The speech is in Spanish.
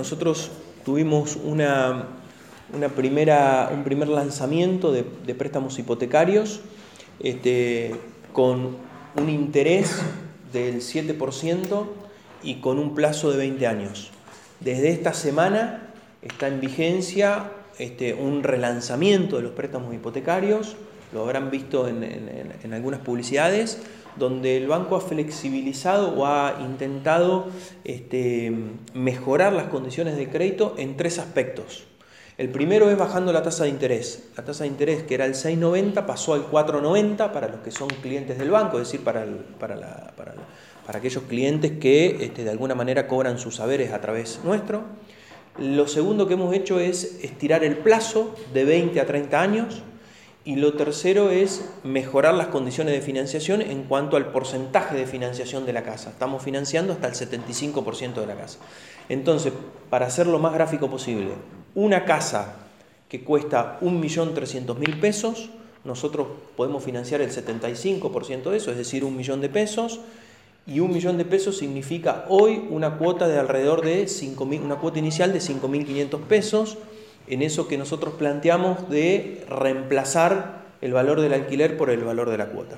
nosotros tuvimos una, una primera, un primer lanzamiento de, préstamos hipotecarios este, con un interés del 7% y con un plazo de 20 años. Desde esta semana está en vigencia este, un relanzamiento de los préstamos hipotecarios, lo habrán visto en, algunas publicidades, donde el banco ha flexibilizado o ha intentado este, mejorar las condiciones de crédito en tres aspectos. El primero es bajando la tasa de interés. La tasa de interés que era el 6,90 pasó al 4,90 para los que son clientes del banco, es decir, para, para, aquellos clientes que este, de alguna manera cobran sus saberes a través nuestro. Lo segundo que hemos hecho es estirar el plazo de 20 a 30 años. Y lo tercero es mejorar las condiciones de financiación en cuanto al porcentaje de financiación de la casa. Estamos financiando hasta el 75% de la casa. Entonces, para hacer lo más gráfico posible, una casa que cuesta 1.300.000 pesos, nosotros podemos financiar el 75% de eso, es decir, un millón de pesos, y un millón de pesos significa hoy una cuota de alrededor de 5, una cuota inicial de 5.500 pesos, en eso que nosotros planteamos de reemplazar el valor del alquiler por el valor de la cuota.